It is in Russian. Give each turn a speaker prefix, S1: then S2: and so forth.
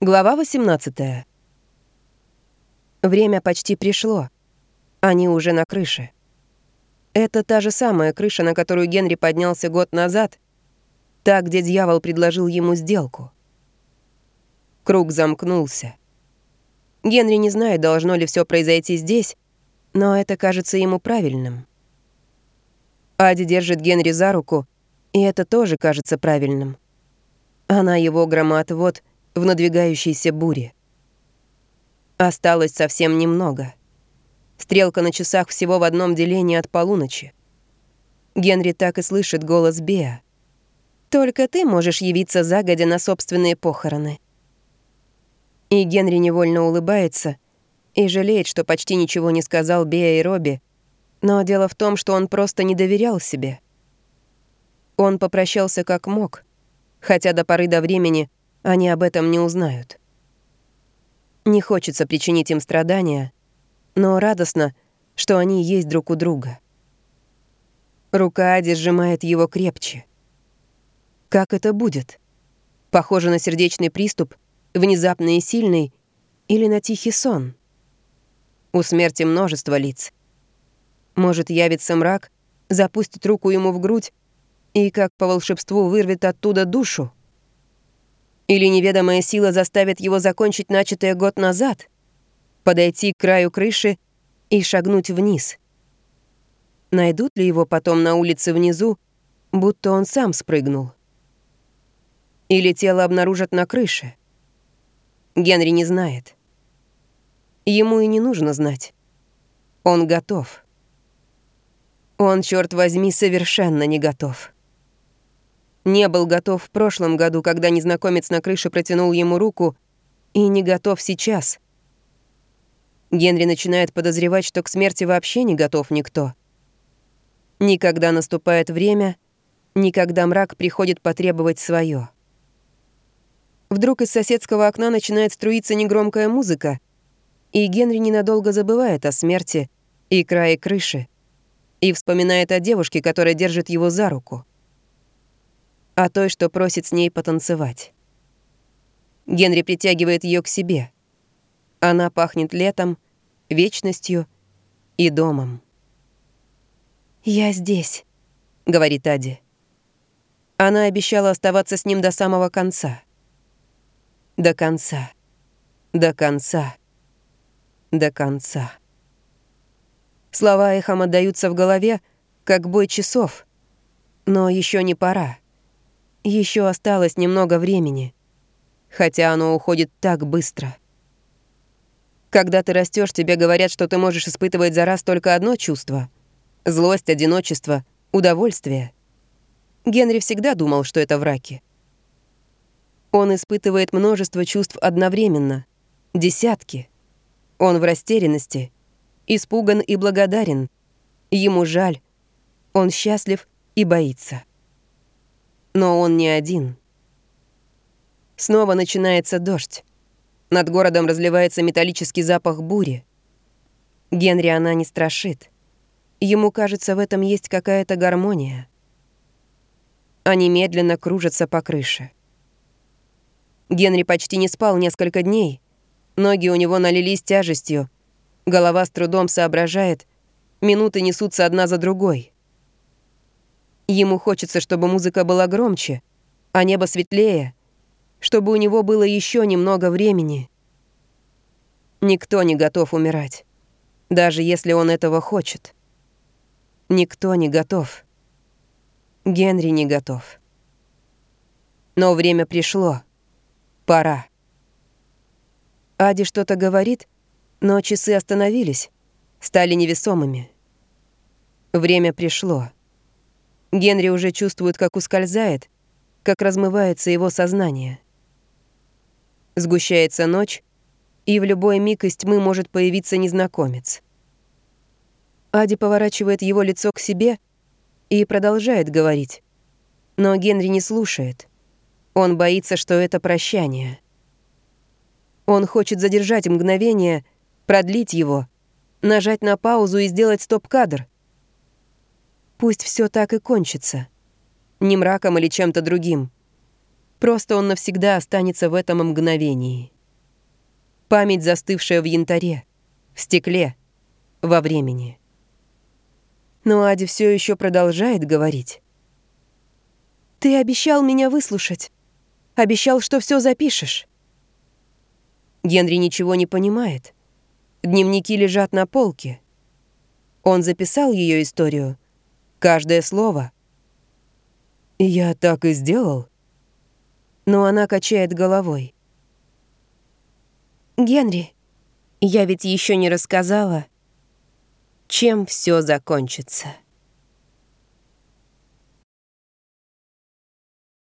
S1: Глава 18. Время почти пришло. Они уже на крыше. Это та же самая крыша, на которую Генри поднялся год назад, та, где дьявол предложил ему сделку. Круг замкнулся. Генри не знает, должно ли все произойти здесь, но это кажется ему правильным. Ади держит Генри за руку, и это тоже кажется правильным. Она его громоотвод в надвигающейся буре. Осталось совсем немного. Стрелка на часах всего в одном делении от полуночи. Генри так и слышит голос Беа. «Только ты можешь явиться загодя на собственные похороны». И Генри невольно улыбается и жалеет, что почти ничего не сказал Беа и Робби, но дело в том, что он просто не доверял себе. Он попрощался как мог, хотя до поры до времени они об этом не узнают. Не хочется причинить им страдания, но радостно, что они есть друг у друга. Рука Ади сжимает его крепче. Как это будет? Похоже на сердечный приступ, внезапный и сильный, или на тихий сон? У смерти множество лиц. Может, явится мрак, запустит руку ему в грудь и, как по волшебству, вырвет оттуда душу? Или неведомая сила заставит его закончить начатое год назад, подойти к краю крыши и шагнуть вниз? Найдут ли его потом на улице внизу, будто он сам спрыгнул? Или тело обнаружат на крыше? Генри не знает. Ему и не нужно знать. Он готов. Он, черт возьми, совершенно не готов. Не был готов в прошлом году, когда незнакомец на крыше протянул ему руку, и не готов сейчас. Генри начинает подозревать, что к смерти вообще не готов никто. Никогда наступает время, никогда мрак приходит потребовать свое. Вдруг из соседского окна начинает струиться негромкая музыка, и Генри ненадолго забывает о смерти и крае крыши, и вспоминает о девушке, которая держит его за руку а той, что просит с ней потанцевать. Генри притягивает ее к себе. Она пахнет летом, вечностью и домом. «Я здесь», — говорит Ади. Она обещала оставаться с ним до самого конца. До конца. До конца. До конца. Слова эхом отдаются в голове, как бой часов. Но еще не пора. Еще осталось немного времени, хотя оно уходит так быстро. Когда ты растешь, тебе говорят, что ты можешь испытывать за раз только одно чувство — злость, одиночество, удовольствие. Генри всегда думал, что это враки. Он испытывает множество чувств одновременно, десятки. Он в растерянности, испуган и благодарен. Ему жаль, он счастлив и боится. Но он не один. Снова начинается дождь. Над городом разливается металлический запах бури. Генри она не страшит. Ему кажется, в этом есть какая-то гармония. Они медленно кружатся по крыше. Генри почти не спал несколько дней. Ноги у него налились тяжестью. Голова с трудом соображает. Минуты несутся одна за другой. Ему хочется, чтобы музыка была громче, а небо светлее, чтобы у него было еще немного времени. Никто не готов умирать, даже если он этого хочет. Никто не готов. Генри не готов. Но время пришло. Пора. Ади что-то говорит, но часы остановились, стали невесомыми. Время пришло. Генри уже чувствует, как ускользает, как размывается его сознание. Сгущается ночь, и в любой миг из тьмы может появиться незнакомец. Ади поворачивает его лицо к себе и продолжает говорить. Но Генри не слушает. Он боится, что это прощание. Он хочет задержать мгновение, продлить его, нажать на паузу и сделать стоп-кадр — Пусть все так и кончится. Не мраком или чем-то другим. Просто он навсегда останется в этом мгновении. Память, застывшая в янтаре, в стекле, во времени. Но Ади все еще продолжает говорить. «Ты обещал меня выслушать. Обещал, что все запишешь». Генри ничего не понимает. Дневники лежат на полке. Он записал ее историю. Каждое слово. «Я так и сделал». Но она качает головой. «Генри, я ведь еще не рассказала, чем все закончится».